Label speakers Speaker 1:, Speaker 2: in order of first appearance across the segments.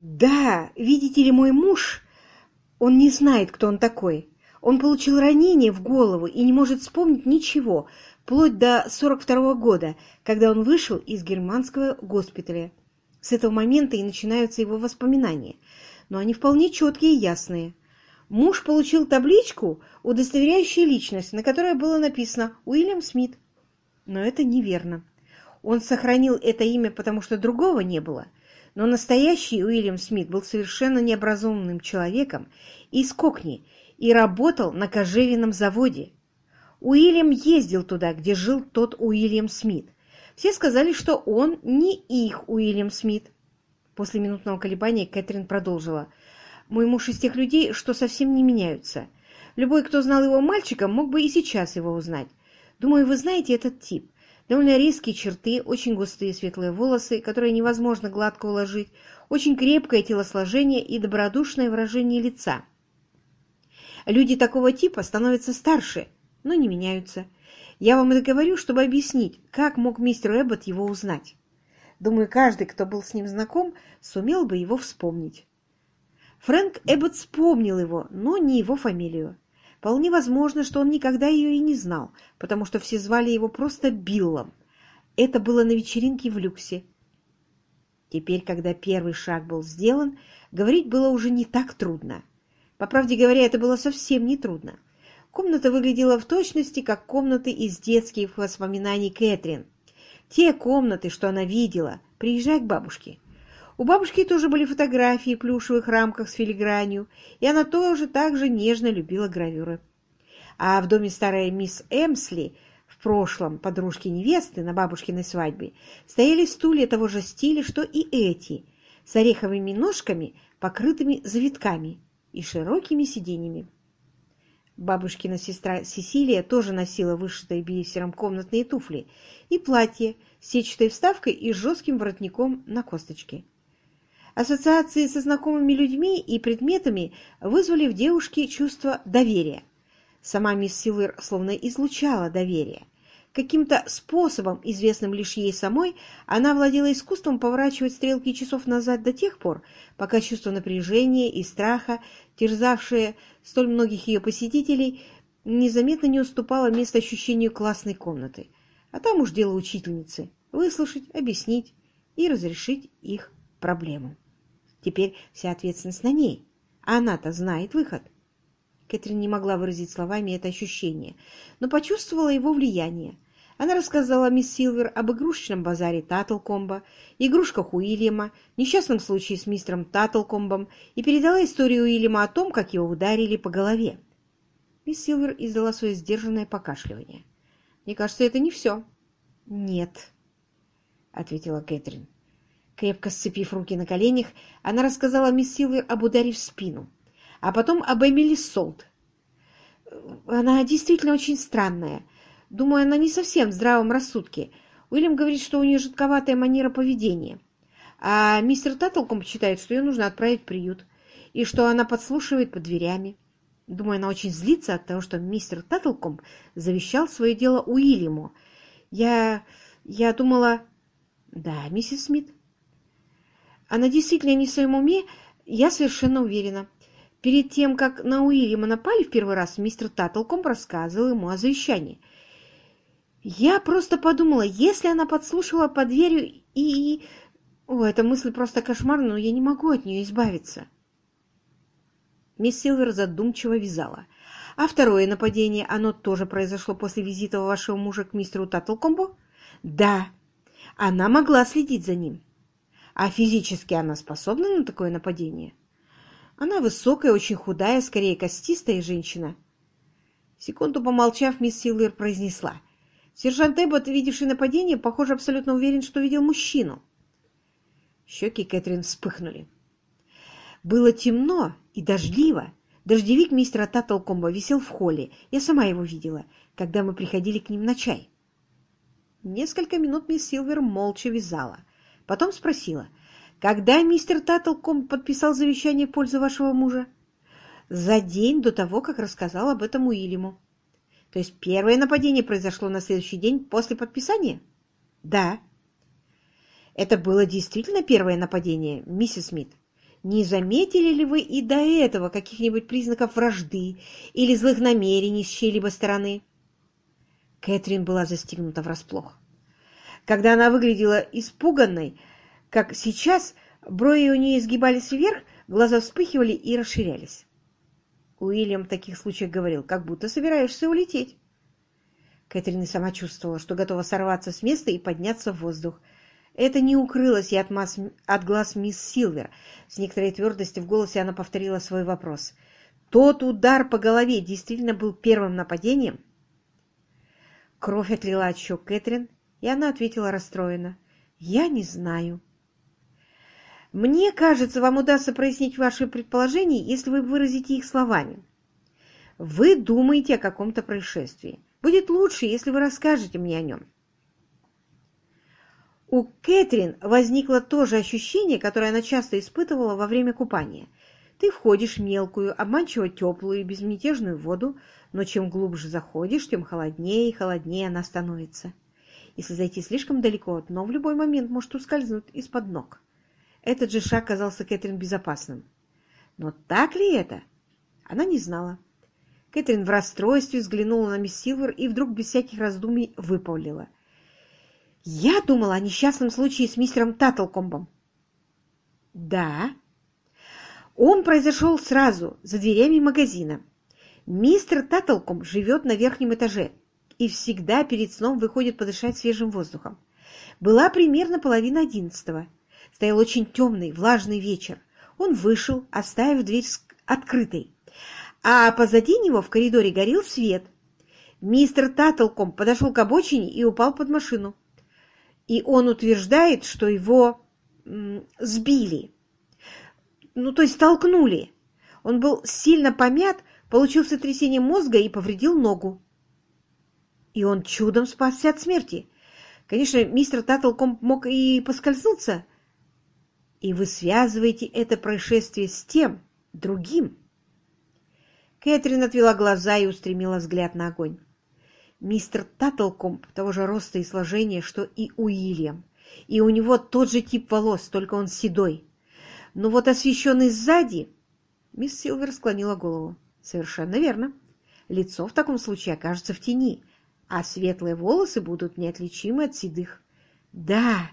Speaker 1: Да, видите ли, мой муж, он не знает, кто он такой. Он получил ранение в голову и не может вспомнить ничего, вплоть до 42 -го года, когда он вышел из германского госпиталя. С этого момента и начинаются его воспоминания, но они вполне четкие и ясные. Муж получил табличку, удостоверяющую личность, на которой было написано «Уильям Смит». Но это неверно. Он сохранил это имя, потому что другого не было. Но настоящий Уильям Смит был совершенно необразованным человеком из Кокни и работал на кожевенном заводе. Уильям ездил туда, где жил тот Уильям Смит. Все сказали, что он не их Уильям Смит. После минутного колебания Кэтрин продолжила. «Мой муж из тех людей, что совсем не меняются. Любой, кто знал его мальчиком, мог бы и сейчас его узнать. Думаю, вы знаете этот тип. Довольно резкие черты, очень густые светлые волосы, которые невозможно гладко уложить, очень крепкое телосложение и добродушное выражение лица. Люди такого типа становятся старше, но не меняются. Я вам это говорю, чтобы объяснить, как мог мистер Эббот его узнать. Думаю, каждый, кто был с ним знаком, сумел бы его вспомнить. Фрэнк Эббот вспомнил его, но не его фамилию. Вполне возможно, что он никогда ее и не знал, потому что все звали его просто Биллом. Это было на вечеринке в люксе. Теперь, когда первый шаг был сделан, говорить было уже не так трудно. По правде говоря, это было совсем не трудно. Комната выглядела в точности, как комнаты из детских воспоминаний Кэтрин. Те комнаты, что она видела, приезжая к бабушке. У бабушки тоже были фотографии в плюшевых рамках с филигранью, и она тоже так же нежно любила гравюры. А в доме старой мисс Эмсли, в прошлом подружки невесты на бабушкиной свадьбе, стояли стулья того же стиля, что и эти, с ореховыми ножками, покрытыми завитками и широкими сиденьями. Бабушкина сестра Сесилия тоже носила вышитые бисером комнатные туфли и платье с сетчатой вставкой и жестким воротником на косточке. Ассоциации со знакомыми людьми и предметами вызвали в девушке чувство доверия. Сама мисс Силвер словно излучала доверие. Каким-то способом, известным лишь ей самой, она владела искусством поворачивать стрелки часов назад до тех пор, пока чувство напряжения и страха, терзавшее столь многих ее посетителей, незаметно не уступало место ощущению классной комнаты. А там уж дело учительницы – выслушать, объяснить и разрешить их проблему. Теперь вся ответственность на ней, а она-то знает выход. Кэтрин не могла выразить словами это ощущение, но почувствовала его влияние. Она рассказала мисс Силвер об игрушечном базаре Таттлкомба, игрушках Уильяма, несчастном случае с мистером Таттлкомбом и передала историю Уильяма о том, как его ударили по голове. Мисс Силвер издала свое сдержанное покашливание. «Мне кажется, это не все». «Нет», — ответила Кэтрин. Крепко сцепив руки на коленях, она рассказала мисс Силвер об ударе в спину а потом об Эмили Солт. Она действительно очень странная. Думаю, она не совсем в здравом рассудке. Уильям говорит, что у нее жутковатая манера поведения. А мистер Таттлкомп считает, что ее нужно отправить в приют, и что она подслушивает под дверями. Думаю, она очень злится от того, что мистер Таттлкомп завещал свое дело Уильяму. Я... я думала... Да, миссис Смит. Она действительно не в своем уме, я совершенно уверена. Перед тем, как на Уильяма напали в первый раз, мистер Таттлкомп рассказывал ему о завещании. Я просто подумала, если она подслушала под дверью и... О, эта мысль просто кошмарная, но я не могу от нее избавиться. Мисс Силвер задумчиво вязала. А второе нападение, оно тоже произошло после визита вашего мужа к мистеру Таттлкомбу? Да, она могла следить за ним. А физически она способна на такое нападение? Она высокая, очень худая, скорее костистая женщина. Секунду помолчав, мисс Силвер произнесла. Сержант Эббот, видевший нападение, похоже, абсолютно уверен, что видел мужчину. Щеки Кэтрин вспыхнули. Было темно и дождливо. Дождевик мистера Таттлкомба висел в холле. Я сама его видела, когда мы приходили к ним на чай. Несколько минут мисс Силвер молча вязала. Потом спросила — когда мистер Таттлком подписал завещание в пользу вашего мужа? За день до того, как рассказал об этом Уильяму. То есть первое нападение произошло на следующий день после подписания? Да. Это было действительно первое нападение, миссис Смит? не заметили ли вы и до этого каких-нибудь признаков вражды или злых намерений с чьей-либо стороны? Кэтрин была застигнута врасплох. Когда она выглядела испуганной, как сейчас, брови у нее изгибались вверх, глаза вспыхивали и расширялись. Уильям в таких случаях говорил, как будто собираешься улететь. Кэтрин и сама чувствовала, что готова сорваться с места и подняться в воздух. Это не укрылось и от, масс... от глаз мисс Силвер. С некоторой твердостью в голосе она повторила свой вопрос. «Тот удар по голове действительно был первым нападением?» Кровь отлила от щек Кэтрин, и она ответила расстроенно. «Я не знаю». «Мне кажется, вам удастся прояснить ваши предположения, если вы выразите их словами. Вы думаете о каком-то происшествии. Будет лучше, если вы расскажете мне о нем». У Кэтрин возникло то же ощущение, которое она часто испытывала во время купания. Ты входишь в мелкую, обманчиво теплую и безмятежную воду, но чем глубже заходишь, тем холоднее и холоднее она становится. Если зайти слишком далеко, дно в любой момент может ускользнуть из-под ног. Этот же шаг казался Кэтрин безопасным. Но так ли это? Она не знала. Кэтрин в расстройстве взглянула на мисс Силвер и вдруг без всяких раздумий выпавлила — я думала о несчастном случае с мистером Таттлкомбом. Да. Он произошел сразу, за дверями магазина. Мистер Таттлкомб живет на верхнем этаже и всегда перед сном выходит подышать свежим воздухом. Была примерно половина одиннадцатого. Стоял очень темный, влажный вечер. Он вышел, оставив дверь открытой. А позади него в коридоре горел свет. Мистер Таттлкомб подошел к обочине и упал под машину и он утверждает, что его сбили. Ну, то есть толкнули. Он был сильно помят, получил сотрясение мозга и повредил ногу. И он чудом спасся от смерти. Конечно, мистер Таттлком мог и поскользнуться. И вы связываете это происшествие с тем, другим. Кэтрин отвела глаза и устремила взгляд на огонь. Мистер Таттлкомп того же роста и сложения, что и Уильям, и у него тот же тип волос, только он седой. Но вот освещенный сзади... Мисс Силвер склонила голову. Совершенно верно. Лицо в таком случае окажется в тени, а светлые волосы будут неотличимы от седых. Да!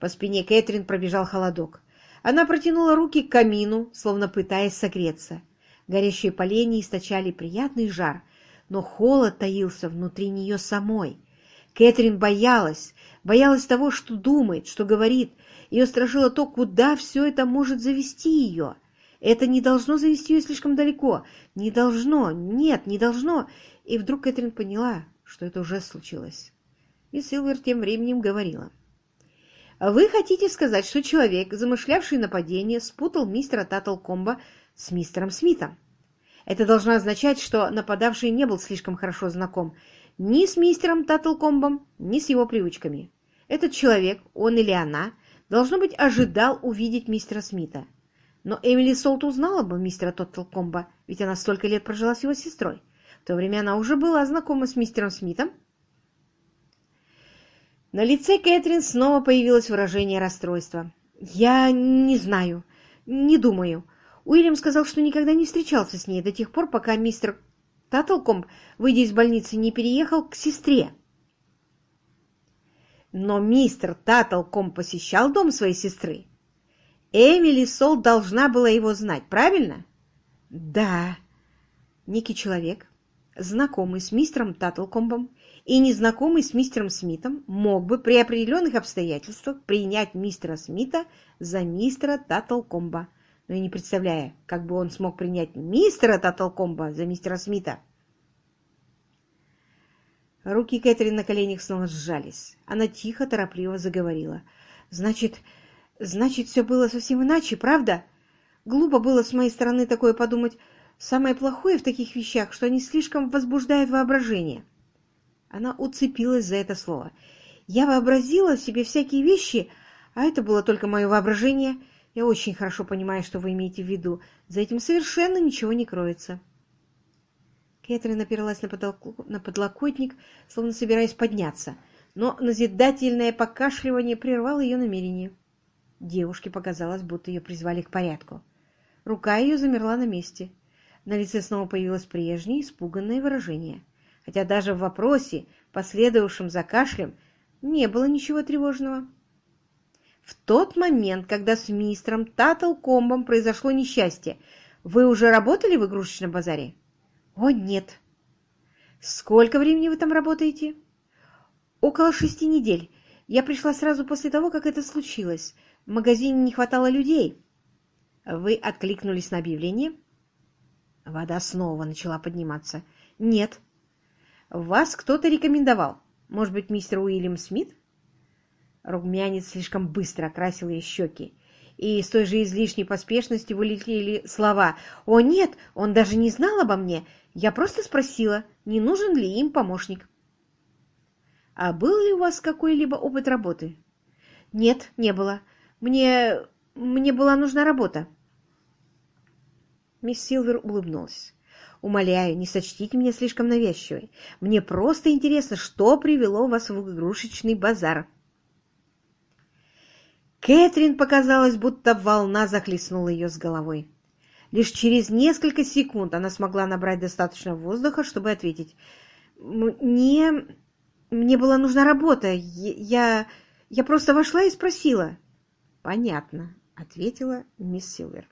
Speaker 1: По спине Кэтрин пробежал холодок. Она протянула руки к камину, словно пытаясь согреться. Горящие поленья источали приятный жар, но холод таился внутри нее самой. Кэтрин боялась, боялась того, что думает, что говорит. Ее страшило то, куда все это может завести ее. Это не должно завести ее слишком далеко. Не должно, нет, не должно. И вдруг Кэтрин поняла, что это уже случилось. И Силвер тем временем говорила. «Вы хотите сказать, что человек, замышлявший нападение, спутал мистера Таттлкомба с мистером Смитом?» Это должно означать, что нападавший не был слишком хорошо знаком ни с мистером Таттлкомбом, ни с его привычками. Этот человек, он или она, должно быть, ожидал увидеть мистера Смита. Но Эмили Солт узнала бы мистера Таттлкомба, ведь она столько лет прожила с его сестрой. В то время она уже была знакома с мистером Смитом. На лице Кэтрин снова появилось выражение расстройства. «Я не знаю, не думаю. Уильям сказал, что никогда не встречался с ней до тех пор, пока мистер Таттлкомб, выйдя из больницы, не переехал к сестре. Но мистер Таттлкомб посещал дом своей сестры. Эмили Сол должна была его знать, правильно? Да. Некий человек, знакомый с мистером Таттлкомбом и незнакомый с мистером Смитом, мог бы при определенных обстоятельствах принять мистера Смита за мистера Таттлкомба но и не представляя, как бы он смог принять мистера Таттлкомба за мистера Смита. Руки Кэтрин на коленях снова сжались. Она тихо, торопливо заговорила. «Значит, значит, все было совсем иначе, правда? Глупо было с моей стороны такое подумать. Самое плохое в таких вещах, что они слишком возбуждают воображение». Она уцепилась за это слово. «Я вообразила себе всякие вещи, а это было только мое воображение». Я очень хорошо понимаю, что вы имеете в виду. За этим совершенно ничего не кроется. Кэтрин опиралась на, потолку, на подлокотник, словно собираясь подняться, но назидательное покашливание прервало ее намерение. Девушке показалось, будто ее призвали к порядку. Рука ее замерла на месте. На лице снова появилось прежнее испуганное выражение. Хотя даже в вопросе, последовавшем за кашлем, не было ничего тревожного. В тот момент, когда с мистером Таттлкомбом произошло несчастье, вы уже работали в игрушечном базаре? О, нет. Сколько времени вы там работаете? Около шести недель. Я пришла сразу после того, как это случилось. В магазине не хватало людей. Вы откликнулись на объявление? Вода снова начала подниматься. Нет. Вас кто-то рекомендовал. Может быть, мистер Уильям Смит? Румянец слишком быстро окрасил ей щеки, и с той же излишней поспешностью вылетели слова. «О, нет, он даже не знал обо мне. Я просто спросила, не нужен ли им помощник». «А был ли у вас какой-либо опыт работы?» «Нет, не было. Мне... мне была нужна работа». Мисс Силвер улыбнулась. «Умоляю, не сочтите меня слишком навязчивой. Мне просто интересно, что привело вас в игрушечный базар». Кэтрин показалось, будто волна захлестнула ее с головой. Лишь через несколько секунд она смогла набрать достаточно воздуха, чтобы ответить. «Мне... мне была нужна работа. Я... я просто вошла и спросила». «Понятно», — ответила мисс Силвер.